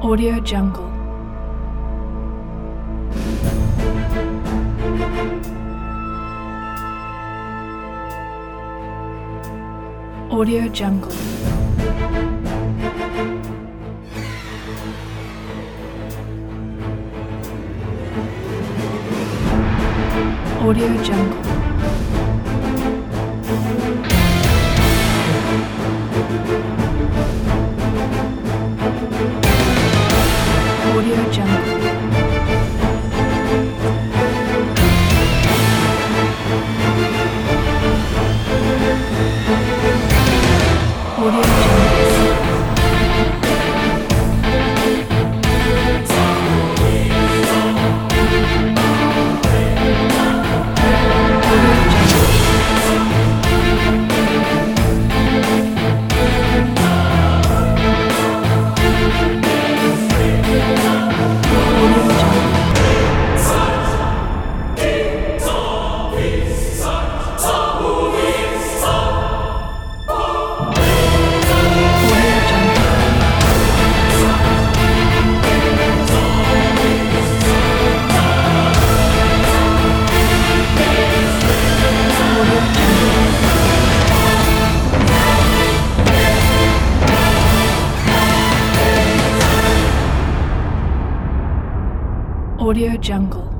Audio Jungle. Audio Jungle. Audio Jungle. Audio Audio Jungle.